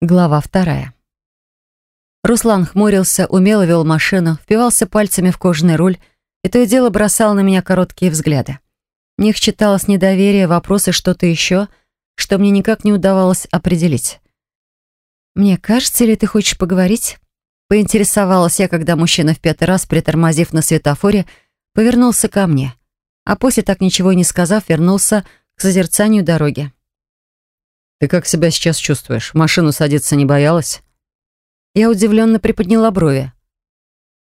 Глава вторая. Руслан хмурился, умело вел машину, впивался пальцами в кожаный руль и то и дело бросал на меня короткие взгляды. В них читалось недоверие, вопросы, что-то еще, что мне никак не удавалось определить. «Мне кажется, или ты хочешь поговорить?» Поинтересовалась я, когда мужчина в пятый раз, притормозив на светофоре, повернулся ко мне, а после, так ничего и не сказав, вернулся к созерцанию дороги. «Ты как себя сейчас чувствуешь? В машину садиться не боялась?» Я удивленно приподняла брови.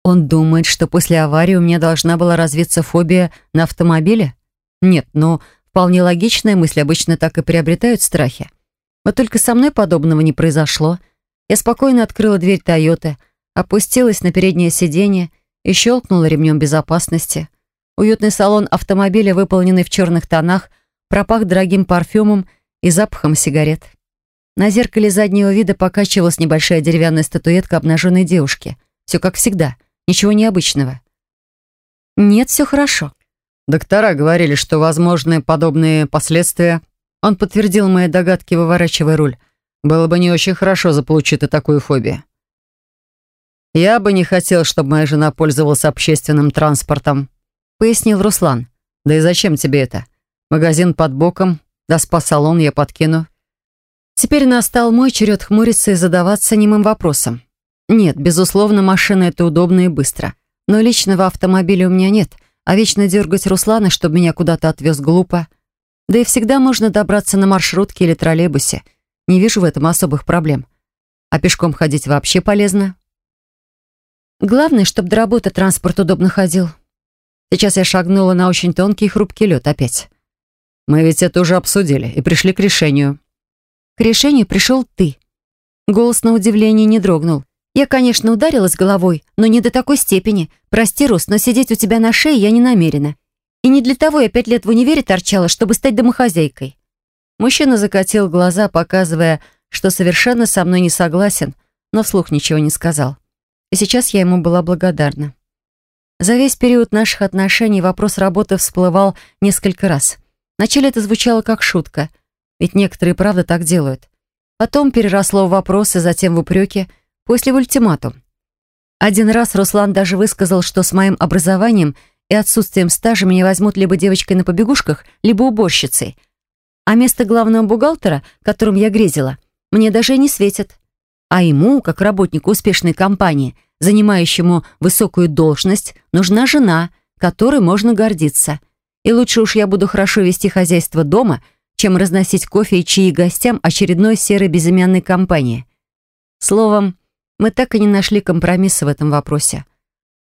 Он думает, что после аварии у меня должна была развиться фобия на автомобиле? Нет, но вполне логичная мысль обычно так и приобретают страхи. Вот только со мной подобного не произошло. Я спокойно открыла дверь Тойоты, опустилась на переднее сиденье и щелкнула ремнем безопасности. Уютный салон автомобиля, выполненный в черных тонах, пропах дорогим парфюмом и запахом сигарет. На зеркале заднего вида покачивалась небольшая деревянная статуэтка обнаженной девушки. Все как всегда, ничего необычного. Нет, все хорошо. Доктора говорили, что возможны подобные последствия. Он подтвердил мои догадки, выворачивая руль. Было бы не очень хорошо заполучить и такую фобию. «Я бы не хотел, чтобы моя жена пользовалась общественным транспортом», пояснил Руслан. «Да и зачем тебе это? Магазин под боком, да спа-салон я подкину. Теперь настал мой черед хмуриться и задаваться немым вопросом. Нет, безусловно, машина — это удобно и быстро. Но личного автомобиля у меня нет, а вечно дергать Руслана, чтобы меня куда-то отвез, глупо. Да и всегда можно добраться на маршрутке или троллейбусе. Не вижу в этом особых проблем. А пешком ходить вообще полезно. Главное, чтобы до работы транспорт удобно ходил. Сейчас я шагнула на очень тонкий и хрупкий лед опять. Мы ведь это уже обсудили и пришли к решению. К решению пришел ты. Голос на удивление не дрогнул. Я, конечно, ударилась головой, но не до такой степени. Прости, Рус, но сидеть у тебя на шее я не намерена. И не для того я пять лет в универе торчала, чтобы стать домохозяйкой. Мужчина закатил глаза, показывая, что совершенно со мной не согласен, но вслух ничего не сказал. И сейчас я ему была благодарна. За весь период наших отношений вопрос работы всплывал несколько раз — Вначале это звучало как шутка, ведь некоторые правда так делают. Потом переросло в вопросы, затем в упреки, после в ультиматум. Один раз Руслан даже высказал, что с моим образованием и отсутствием стажа меня возьмут либо девочкой на побегушках, либо уборщицей. А место главного бухгалтера, которым я грезила, мне даже не светит. А ему, как работнику успешной компании, занимающему высокую должность, нужна жена, которой можно гордиться – и лучше уж я буду хорошо вести хозяйство дома, чем разносить кофе и чаи гостям очередной серой безымянной компании. Словом, мы так и не нашли компромисса в этом вопросе.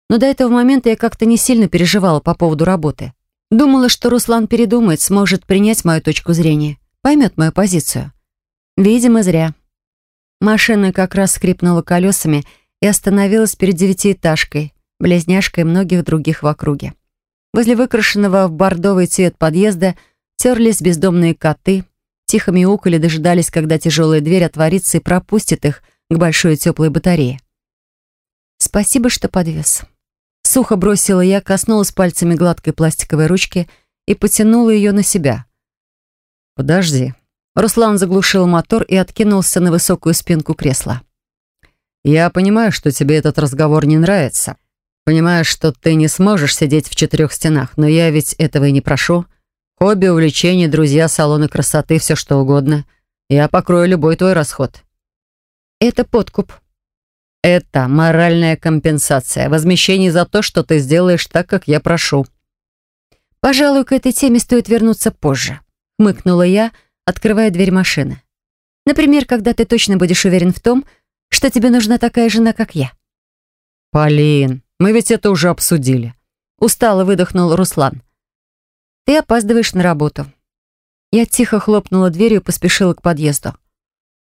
Но до этого момента я как-то не сильно переживала по поводу работы. Думала, что Руслан передумает, сможет принять мою точку зрения, поймет мою позицию. Видимо, зря. Машина как раз скрипнула колесами и остановилась перед девятиэтажкой, близняшкой многих других в округе. Возле выкрашенного в бордовый цвет подъезда терлись бездомные коты, тихо мяукали, дожидались, когда тяжелая дверь отворится и пропустит их к большой теплой батарее. «Спасибо, что подвез». Сухо бросила я, коснулась пальцами гладкой пластиковой ручки и потянула ее на себя. «Подожди». Руслан заглушил мотор и откинулся на высокую спинку кресла. «Я понимаю, что тебе этот разговор не нравится. Понимаю, что ты не сможешь сидеть в четырех стенах, но я ведь этого и не прошу. Хобби, увлечения, друзья, салоны красоты, все что угодно. Я покрою любой твой расход. Это подкуп. Это моральная компенсация, возмещение за то, что ты сделаешь так, как я прошу. Пожалуй, к этой теме стоит вернуться позже. Хмыкнула я, открывая дверь машины. Например, когда ты точно будешь уверен в том, что тебе нужна такая жена, как я. Полин, мы ведь это уже обсудили. Устало выдохнул Руслан. Ты опаздываешь на работу. Я тихо хлопнула дверью и поспешила к подъезду.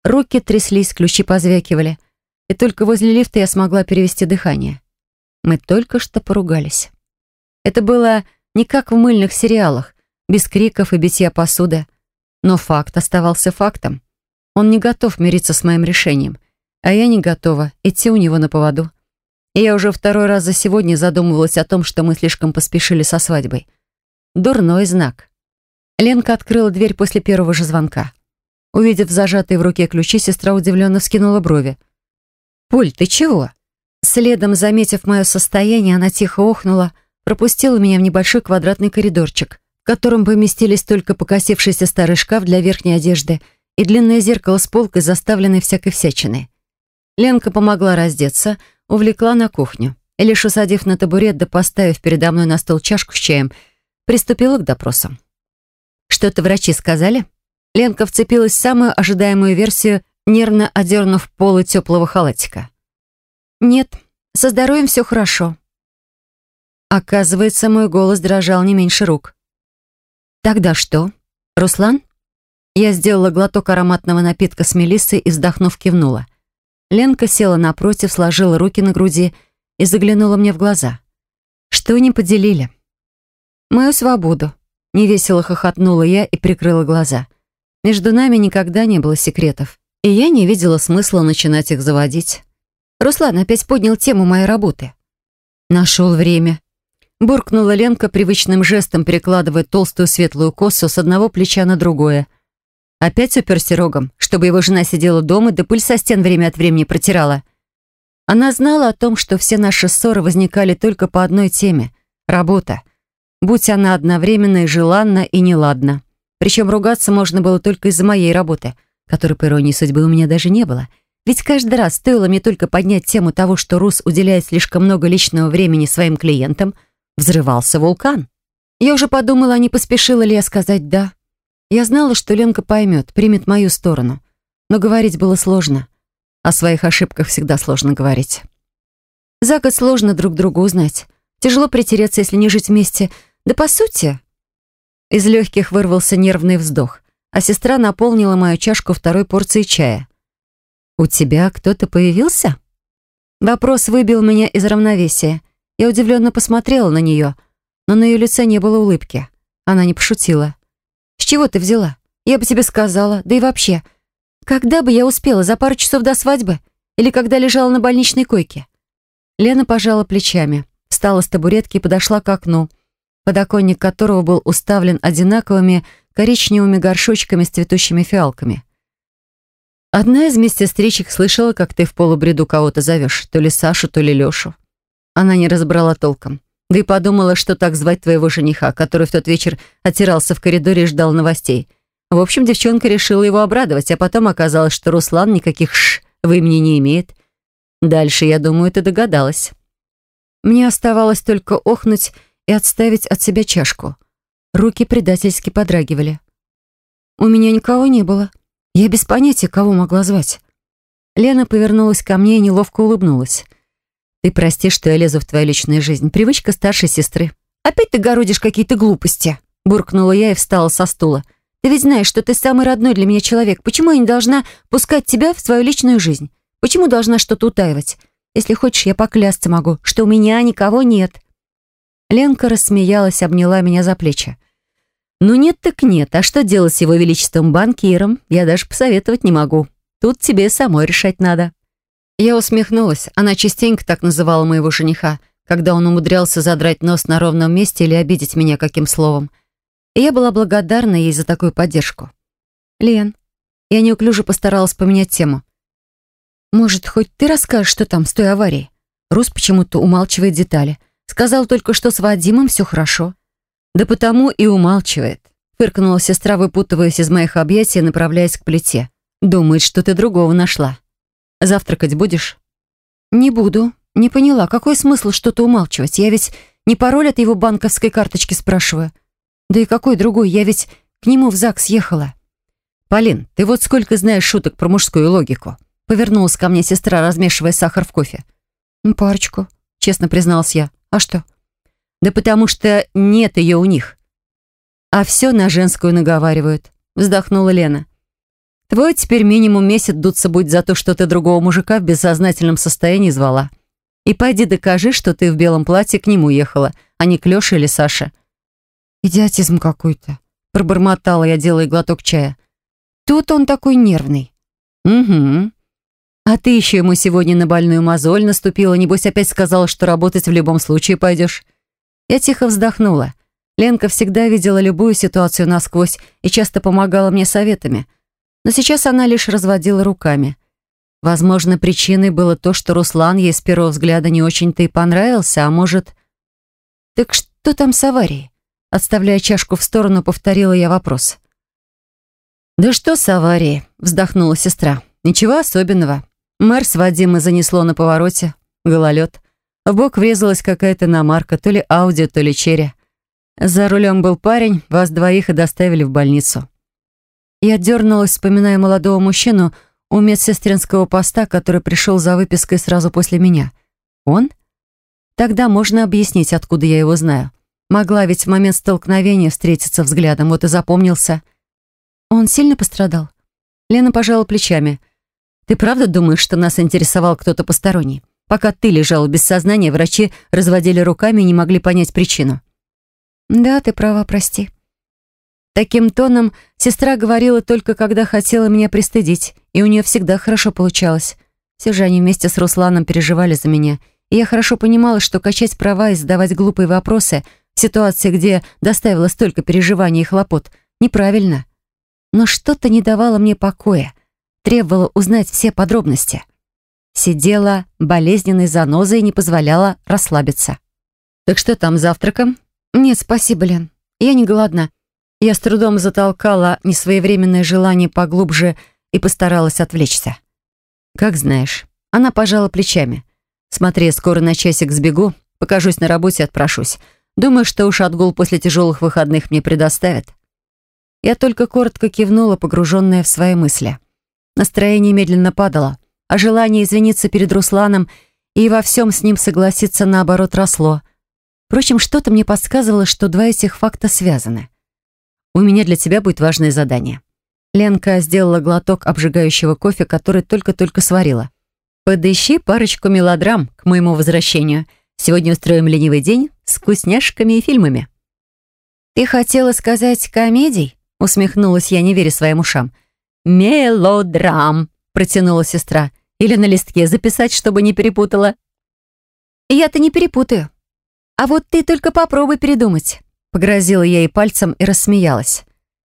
Руки тряслись, ключи позвякивали. И только возле лифта я смогла перевести дыхание. Мы только что поругались. Это было не как в мыльных сериалах, без криков и битья посуды. Но факт оставался фактом. Он не готов мириться с моим решением, а я не готова идти у него на поводу. И я уже второй раз за сегодня задумывалась о том, что мы слишком поспешили со свадьбой. Дурной знак. Ленка открыла дверь после первого же звонка. Увидев зажатые в руке ключи, сестра удивленно вскинула брови. «Поль, ты чего?» Следом, заметив мое состояние, она тихо охнула, пропустила меня в небольшой квадратный коридорчик, в котором поместились только покосившийся старый шкаф для верхней одежды и длинное зеркало с полкой, заставленной всякой всячиной. Ленка помогла раздеться, увлекла на кухню лишь усадив на табурет да поставив передо мной на стол чашку с чаем, приступила к допросам. «Что-то врачи сказали?» Ленка вцепилась в самую ожидаемую версию, нервно одернув полы теплого халатика. «Нет, со здоровьем все хорошо». Оказывается, мой голос дрожал не меньше рук. «Тогда что? Руслан?» Я сделала глоток ароматного напитка с мелиссой и, вздохнув, кивнула. Ленка села напротив, сложила руки на груди и заглянула мне в глаза. «Что не поделили?» «Мою свободу», — невесело хохотнула я и прикрыла глаза. Между нами никогда не было секретов, и я не видела смысла начинать их заводить. Руслан опять поднял тему моей работы. Нашел время. Буркнула Ленка привычным жестом, перекладывая толстую светлую косу с одного плеча на другое. Опять уперся рогом, чтобы его жена сидела дома, да пыль со стен время от времени протирала. Она знала о том, что все наши ссоры возникали только по одной теме — работа. Будь она одновременно и желанна, и неладна. Причем ругаться можно было только из-за моей работы, которой, по иронии судьбы, у меня даже не было. Ведь каждый раз стоило мне только поднять тему того, что Рус уделяет слишком много личного времени своим клиентам, взрывался вулкан. Я уже подумала, не поспешила ли я сказать «да». Я знала, что Ленка поймет, примет мою сторону. Но говорить было сложно. О своих ошибках всегда сложно говорить. За год сложно друг друга узнать. Тяжело притереться, если не жить вместе. Да по сути, из легких вырвался нервный вздох, а сестра наполнила мою чашку второй порцией чая. «У тебя кто-то появился?» Вопрос выбил меня из равновесия. Я удивленно посмотрела на нее, но на ее лице не было улыбки. Она не пошутила. «С чего ты взяла? Я бы тебе сказала, да и вообще. Когда бы я успела, за пару часов до свадьбы? Или когда лежала на больничной койке?» Лена пожала плечами, встала с табуретки и подошла к окну, подоконник которого был уставлен одинаковыми коричневыми горшочками с цветущими фиалками. Одна из медсестричек слышала, как ты в полубреду кого-то зовешь, то ли Сашу, то ли Лешу. Она не разобрала толком. Да и подумала, что так звать твоего жениха, который в тот вечер отирался в коридоре и ждал новостей. В общем, девчонка решила его обрадовать, а потом оказалось, что Руслан никаких «ш» в имени не имеет. Дальше, я думаю, ты догадалась. Мне оставалось только охнуть и отставить от себя чашку. Руки предательски подрагивали. «У меня никого не было. Я без понятия, кого могла звать». Лена повернулась ко мне и неловко улыбнулась. «Ты прости, что я лезу в твою личную жизнь. Привычка старшей сестры». «Опять ты городишь какие-то глупости», — буркнула я и встала со стула. «Ты ведь знаешь, что ты самый родной для меня человек. Почему я не должна пускать тебя в свою личную жизнь? Почему должна что-то утаивать? Если хочешь, я поклясться могу, что у меня никого нет». Ленка рассмеялась, обняла меня за плечи. «Ну нет так нет, а что делать с его величеством банкиром, я даже посоветовать не могу. Тут тебе самой решать надо». Я усмехнулась, она частенько так называла моего жениха, когда он умудрялся задрать нос на ровном месте или обидеть меня каким словом. И я была благодарна ей за такую поддержку. «Лен, я неуклюже постаралась поменять тему. Может, хоть ты расскажешь, что там с той аварией?» Рус почему-то умалчивает детали. Сказал только, что с Вадимом все хорошо. Да потому и умалчивает. Фыркнула сестра, выпутываясь из моих объятий направляясь к плите. Думает, что ты другого нашла. Завтракать будешь? Не буду. Не поняла, какой смысл что-то умалчивать? Я ведь не пароль от его банковской карточки спрашиваю. Да и какой другой? Я ведь к нему в ЗАГС ехала. Полин, ты вот сколько знаешь шуток про мужскую логику? Повернулась ко мне сестра, размешивая сахар в кофе. Парочку, честно призналась я. А что? Да потому что нет ее у них. А все на женскую наговаривают, вздохнула Лена. Твой теперь минимум месяц дуться будет за то, что ты другого мужика в бессознательном состоянии звала. И пойди докажи, что ты в белом платье к нему ехала, а не к Леше или Саше. Идиотизм какой-то, пробормотала я, делая глоток чая. Тут он такой нервный. Угу. А ты еще ему сегодня на больную мозоль наступила, небось опять сказала, что работать в любом случае пойдешь. Я тихо вздохнула. Ленка всегда видела любую ситуацию насквозь и часто помогала мне советами. Но сейчас она лишь разводила руками. Возможно, причиной было то, что Руслан ей с первого взгляда не очень-то и понравился, а может... «Так что там с аварией?» Отставляя чашку в сторону, повторила я вопрос. «Да что с аварией?» — вздохнула сестра. «Ничего особенного. Мэр с Вадима занесло на повороте. Гололед. В бок врезалась какая-то иномарка, то ли Ауди, то ли Черри. За рулем был парень, вас двоих и доставили в больницу». Я дернулась, вспоминая молодого мужчину у медсестринского поста, который пришел за выпиской сразу после меня. «Он?» Тогда можно объяснить, откуда я его знаю. Могла ведь в момент столкновения встретиться взглядом, вот и запомнился. Он сильно пострадал? Лена пожала плечами. «Ты правда думаешь, что нас интересовал кто-то посторонний? Пока ты лежала без сознания, врачи разводили руками и не могли понять причину». «Да, ты права, прости». Таким тоном сестра говорила только, когда хотела меня пристыдить, и у нее всегда хорошо получалось. Все же они вместе с Русланом переживали за меня, и я хорошо понимала, что качать права и задавать глупые вопросы в ситуации, где доставила столько переживаний и хлопот, неправильно. Но что-то не давало мне покоя, требовало узнать все подробности. Сидела болезненной занозой и не позволяла расслабиться. «Так что там завтраком?» «Нет, спасибо, Лен. Я не голодна. Я с трудом затолкала несвоевременное желание поглубже и постаралась отвлечься. Как знаешь. Она пожала плечами. Смотри, скоро на часик сбегу, покажусь на работе и отпрошусь. Думаю, что уж отгул после тяжелых выходных мне предоставят. Я только коротко кивнула, погруженная в свои мысли. Настроение медленно падало, а желание извиниться перед Русланом и во всем с ним согласиться, наоборот, росло. Впрочем, что-то мне подсказывало, что два этих факта связаны. «У меня для тебя будет важное задание». Ленка сделала глоток обжигающего кофе, который только-только сварила. «Подыщи парочку мелодрам к моему возвращению. Сегодня устроим ленивый день с вкусняшками и фильмами». «Ты хотела сказать комедий?» усмехнулась я, не веря своим ушам. «Мелодрам», протянула сестра. «Или на листке записать, чтобы не перепутала». «Я-то не перепутаю. «А вот ты только попробуй передумать», — погрозила я ей пальцем и рассмеялась.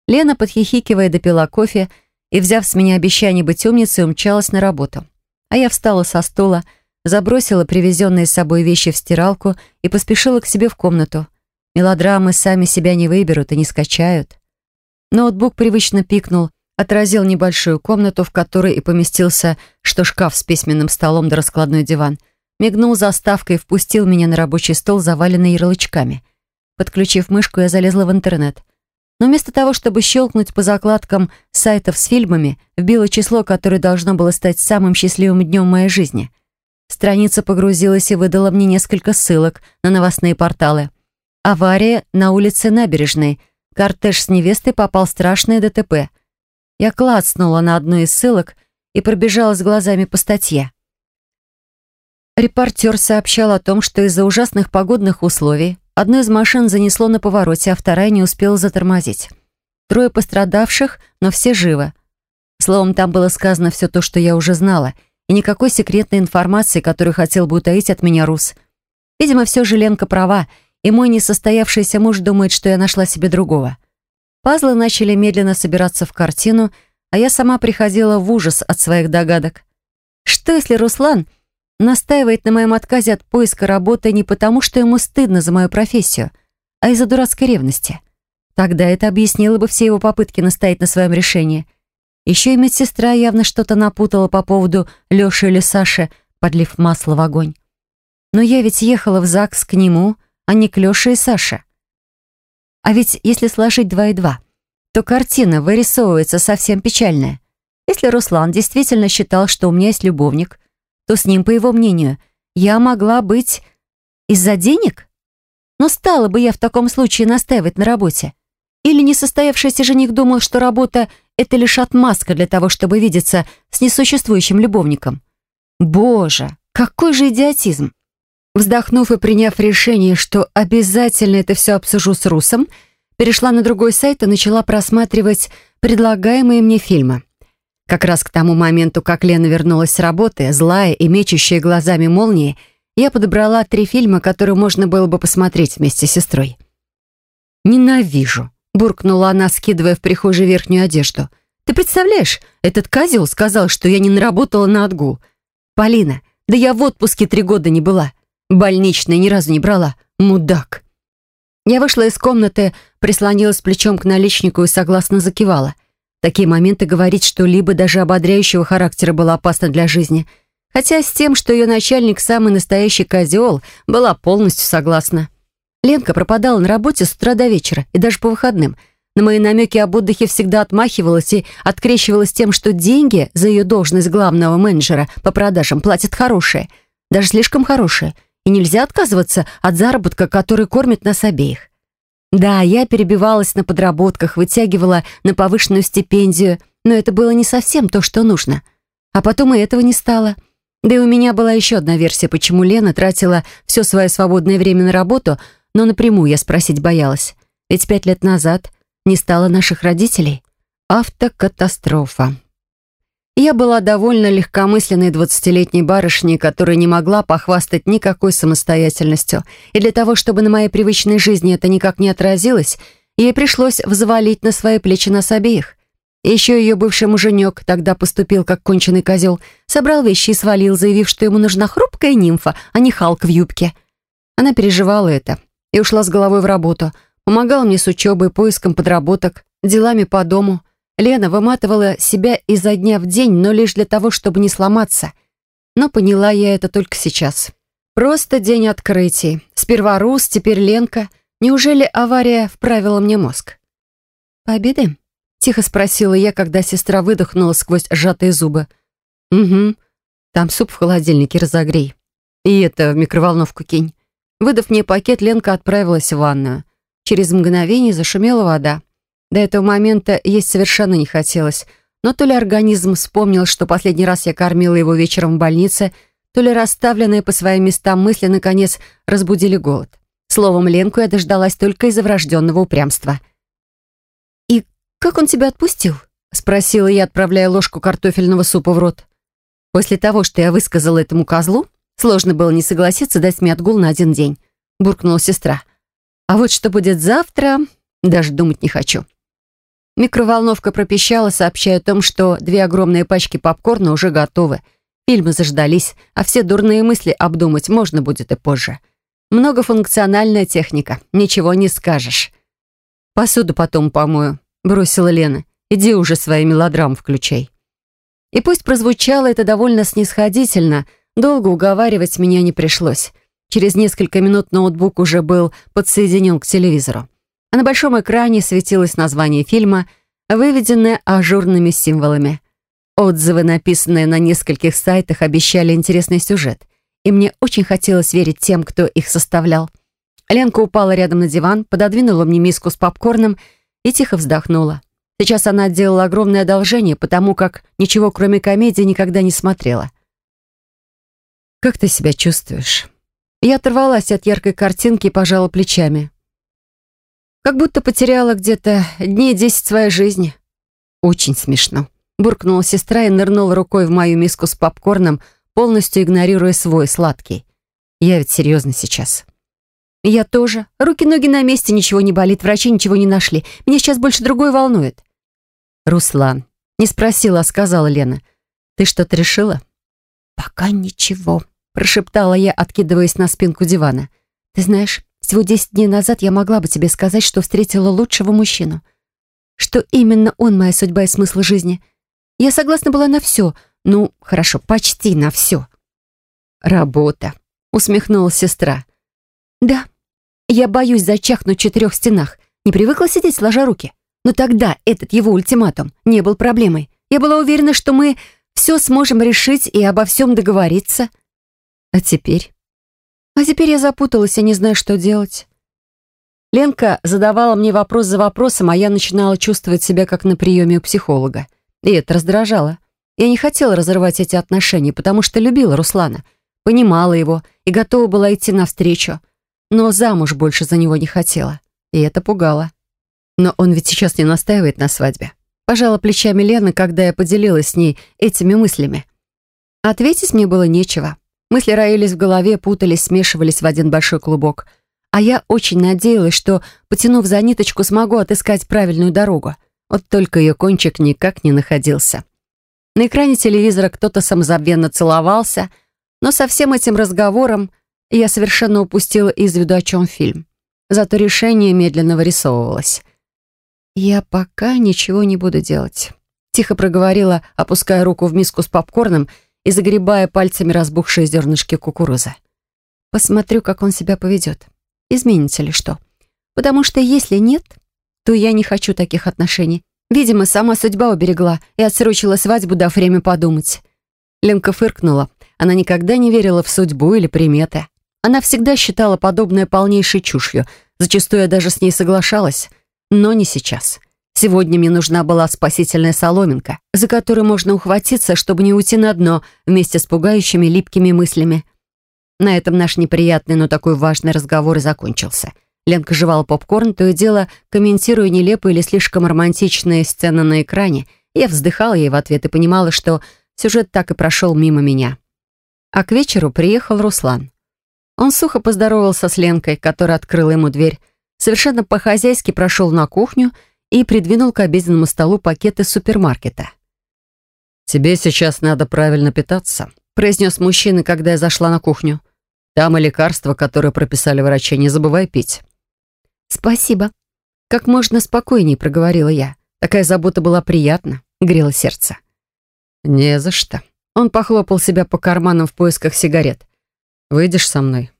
Лена, подхихикивая, допила кофе и, взяв с меня обещание быть умницей, умчалась на работу. А я встала со стула, забросила привезенные с собой вещи в стиралку и поспешила к себе в комнату. Мелодрамы сами себя не выберут и не скачают. Ноутбук привычно пикнул, отразил небольшую комнату, в которой и поместился что шкаф с письменным столом да раскладной диван — мигнул заставкой и впустил меня на рабочий стол, заваленный ярлычками. Подключив мышку, я залезла в интернет. Но вместо того, чтобы щелкнуть по закладкам сайтов с фильмами, вбила число, которое должно было стать самым счастливым днем моей жизни. Страница погрузилась и выдала мне несколько ссылок на новостные порталы. Авария на улице Набережной. Кортеж с невестой попал в страшное ДТП. Я клацнула на одну из ссылок и пробежалась глазами по статье. Репортер сообщал о том, что из-за ужасных погодных условий одну из машин занесло на повороте, а вторая не успела затормозить. Трое пострадавших, но все живы. Словом, там было сказано все то, что я уже знала, и никакой секретной информации, которую хотел бы утаить от меня Рус. Видимо, все же Ленка права, и мой несостоявшийся муж думает, что я нашла себе другого. Пазлы начали медленно собираться в картину, а я сама приходила в ужас от своих догадок. Что если Руслан настаивает на моем отказе от поиска работы не потому, что ему стыдно за мою профессию, а из-за дурацкой ревности. Тогда это объяснило бы все его попытки настоять на своем решении. Еще и медсестра явно что-то напутала по поводу Лёши или Саши, подлив масло в огонь. Но я ведь ехала в ЗАГС к нему, а не к Лёше и Саше. А ведь если сложить два и два, то картина вырисовывается совсем печальная. Если Руслан действительно считал, что у меня есть любовник, то с ним, по его мнению, я могла быть из-за денег? Но стала бы я в таком случае настаивать на работе? Или несостоявшийся жених думал, что работа — это лишь отмазка для того, чтобы видеться с несуществующим любовником? Боже, какой же идиотизм! Вздохнув и приняв решение, что обязательно это все обсужу с Русом, перешла на другой сайт и начала просматривать предлагаемые мне фильмы. Как раз к тому моменту, как Лена вернулась с работы, злая и мечущая глазами молнии, я подобрала три фильма, которые можно было бы посмотреть вместе с сестрой. «Ненавижу», — буркнула она, скидывая в прихожей верхнюю одежду. Ты представляешь, этот козел сказал, что я не наработала на отгул. Полина, да я в отпуске три года не была. Больничной ни разу не брала. Мудак. Я вышла из комнаты, прислонилась плечом к наличнику и согласно закивала. Такие моменты говорить что-либо даже ободряющего характера было опасно для жизни. Хотя с тем, что ее начальник самый настоящий козел, была полностью согласна. Ленка пропадала на работе с утра до вечера и даже по выходным. На мои намеки об отдыхе всегда отмахивалась и открещивалась тем, что деньги за ее должность главного менеджера по продажам платят хорошие, даже слишком хорошие – и нельзя отказываться от заработка, который кормит нас обеих. Да, я перебивалась на подработках, вытягивала на повышенную стипендию, но это было не совсем то, что нужно. А потом и этого не стало. Да и у меня была еще одна версия, почему Лена тратила все свое свободное время на работу, но напрямую я спросить боялась. Ведь пять лет назад не стало наших родителей. Автокатастрофа. Я была довольно легкомысленной двадцатилетней барышней, которая не могла похвастать никакой самостоятельностью. И для того, чтобы на моей привычной жизни это никак не отразилось, ей пришлось взвалить на свои плечи нас обеих. Еще ее бывший муженек тогда поступил как конченый козел, собрал вещи и свалил, заявив, что ему нужна хрупкая нимфа, а не Халк в юбке. Она переживала это и ушла с головой в работу, помогала мне с учебой, поиском подработок, делами по дому — Лена выматывала себя изо дня в день, но лишь для того, чтобы не сломаться. Но поняла я это только сейчас. Просто день открытий. Сперва Рус, теперь Ленка. Неужели авария вправила мне мозг? «Пообедаем?» — тихо спросила я, когда сестра выдохнула сквозь сжатые зубы. «Угу. Там суп в холодильнике разогрей. И это в микроволновку кинь». Выдав мне пакет, Ленка отправилась в ванную. Через мгновение зашумела вода. До этого момента есть совершенно не хотелось, но то ли организм вспомнил, что последний раз я кормила его вечером в больнице, то ли расставленные по своим местам мысли, наконец, разбудили голод. Словом, Ленку я дождалась только из-за врожденного упрямства. «И как он тебя отпустил?» — спросила я, отправляя ложку картофельного супа в рот. После того, что я высказала этому козлу, сложно было не согласиться дать мне отгул на один день, буркнула сестра. А вот что будет завтра, даже думать не хочу. Микроволновка пропищала, сообщая о том, что две огромные пачки попкорна уже готовы. Фильмы заждались, а все дурные мысли обдумать можно будет и позже. Многофункциональная техника, ничего не скажешь. «Посуду потом помою», — бросила Лена. «Иди уже свои мелодрам включай». И пусть прозвучало это довольно снисходительно, долго уговаривать меня не пришлось. Через несколько минут ноутбук уже был подсоединен к телевизору а на большом экране светилось название фильма, выведенное ажурными символами. Отзывы, написанные на нескольких сайтах, обещали интересный сюжет, и мне очень хотелось верить тем, кто их составлял. Ленка упала рядом на диван, пододвинула мне миску с попкорном и тихо вздохнула. Сейчас она делала огромное одолжение, потому как ничего кроме комедии никогда не смотрела. «Как ты себя чувствуешь?» Я оторвалась от яркой картинки и пожала плечами. Как будто потеряла где-то дней десять своей жизни. Очень смешно. Буркнула сестра и нырнула рукой в мою миску с попкорном, полностью игнорируя свой сладкий. Я ведь серьезно сейчас. Я тоже. Руки-ноги на месте, ничего не болит, врачи ничего не нашли. Меня сейчас больше другой волнует. Руслан. Не спросила, а сказала Лена. Ты что-то решила? Пока ничего, прошептала я, откидываясь на спинку дивана. Ты знаешь, всего десять дней назад я могла бы тебе сказать, что встретила лучшего мужчину. Что именно он моя судьба и смысл жизни. Я согласна была на все. Ну, хорошо, почти на все. «Работа», — усмехнулась сестра. «Да, я боюсь зачахнуть в четырех стенах. Не привыкла сидеть, сложа руки. Но тогда этот его ультиматум не был проблемой. Я была уверена, что мы все сможем решить и обо всем договориться. А теперь...» А теперь я запуталась и не знаю, что делать. Ленка задавала мне вопрос за вопросом, а я начинала чувствовать себя как на приеме у психолога. И это раздражало. Я не хотела разрывать эти отношения, потому что любила Руслана, понимала его и готова была идти навстречу. Но замуж больше за него не хотела. И это пугало. Но он ведь сейчас не настаивает на свадьбе. Пожала плечами Лена, когда я поделилась с ней этими мыслями. Ответить мне было нечего. Мысли роились в голове, путались, смешивались в один большой клубок. А я очень надеялась, что, потянув за ниточку, смогу отыскать правильную дорогу. Вот только ее кончик никак не находился. На экране телевизора кто-то самозабвенно целовался, но со всем этим разговором я совершенно упустила из виду, о чем фильм. Зато решение медленно вырисовывалось. «Я пока ничего не буду делать», — тихо проговорила, опуская руку в миску с попкорном и загребая пальцами разбухшие зернышки кукурузы. «Посмотрю, как он себя поведет. Изменится ли что. Потому что если нет, то я не хочу таких отношений. Видимо, сама судьба уберегла и отсрочила свадьбу, дав время подумать». Ленка фыркнула. Она никогда не верила в судьбу или приметы. Она всегда считала подобное полнейшей чушью. Зачастую я даже с ней соглашалась. Но не сейчас. Сегодня мне нужна была спасительная соломинка, за которую можно ухватиться, чтобы не уйти на дно вместе с пугающими липкими мыслями. На этом наш неприятный, но такой важный разговор и закончился. Ленка жевала попкорн, то и дело, комментируя нелепые или слишком романтичные сцены на экране. Я вздыхала ей в ответ и понимала, что сюжет так и прошел мимо меня. А к вечеру приехал Руслан. Он сухо поздоровался с Ленкой, которая открыла ему дверь, совершенно по-хозяйски прошел на кухню и придвинул к обеденному столу пакеты супермаркета. «Тебе сейчас надо правильно питаться», — произнес мужчина, когда я зашла на кухню. «Там и лекарства, которые прописали врачи, не забывай пить». «Спасибо», — как можно спокойнее проговорила я. Такая забота была приятна, грела сердце. «Не за что». Он похлопал себя по карманам в поисках сигарет. Выйдешь со мной?»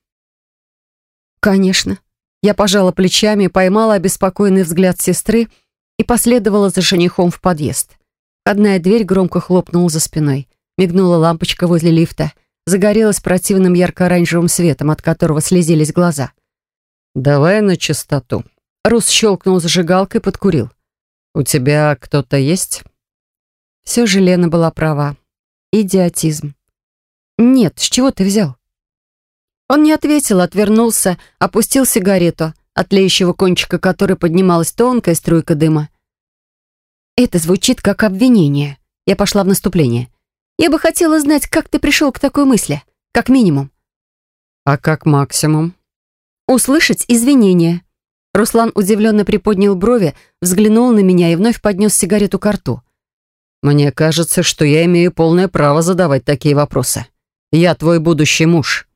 «Конечно». Я пожала плечами, поймала обеспокоенный взгляд сестры и последовала за женихом в подъезд. Одна дверь громко хлопнула за спиной. Мигнула лампочка возле лифта. Загорелась противным ярко-оранжевым светом, от которого слезились глаза. «Давай на чистоту». Рус щелкнул зажигалкой, подкурил. «У тебя кто-то есть?» Все же Лена была права. Идиотизм. «Нет, с чего ты взял?» Он не ответил, отвернулся, опустил сигарету, от тлеющего кончика которой поднималась тонкая струйка дыма. «Это звучит как обвинение». Я пошла в наступление. «Я бы хотела знать, как ты пришел к такой мысли, как минимум». «А как максимум?» «Услышать извинения». Руслан удивленно приподнял брови, взглянул на меня и вновь поднес сигарету к рту. «Мне кажется, что я имею полное право задавать такие вопросы. Я твой будущий муж».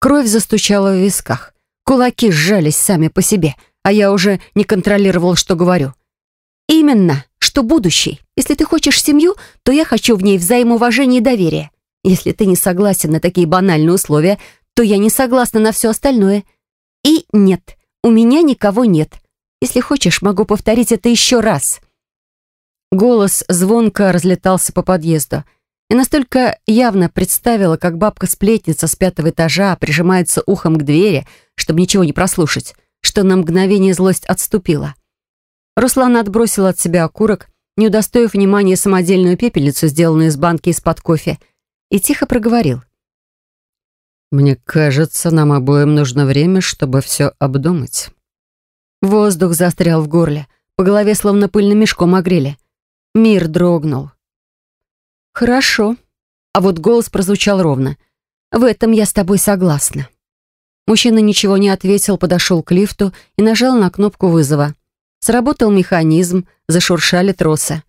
Кровь застучала в висках. Кулаки сжались сами по себе, а я уже не контролировал, что говорю. «Именно, что будущий. Если ты хочешь семью, то я хочу в ней взаимоуважение и доверие. Если ты не согласен на такие банальные условия, то я не согласна на все остальное. И нет, у меня никого нет. Если хочешь, могу повторить это еще раз». Голос звонко разлетался по подъезду. И настолько явно представила, как бабка-сплетница с пятого этажа прижимается ухом к двери, чтобы ничего не прослушать, что на мгновение злость отступила. Руслан отбросил от себя окурок, не удостоив внимания самодельную пепельницу, сделанную из банки из-под кофе, и тихо проговорил. «Мне кажется, нам обоим нужно время, чтобы все обдумать». Воздух застрял в горле, по голове словно пыльным мешком огрели. Мир дрогнул. «Хорошо». А вот голос прозвучал ровно. «В этом я с тобой согласна». Мужчина ничего не ответил, подошел к лифту и нажал на кнопку вызова. Сработал механизм, зашуршали тросы.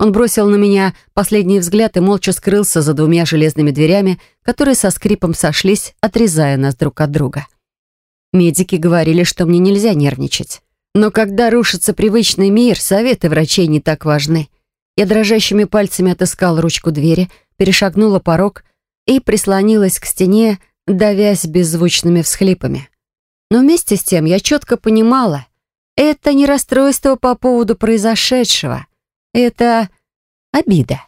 Он бросил на меня последний взгляд и молча скрылся за двумя железными дверями, которые со скрипом сошлись, отрезая нас друг от друга. Медики говорили, что мне нельзя нервничать. Но когда рушится привычный мир, советы врачей не так важны. Я дрожащими пальцами отыскала ручку двери, перешагнула порог и прислонилась к стене, давясь беззвучными всхлипами. Но вместе с тем я четко понимала, это не расстройство по поводу произошедшего, это обида.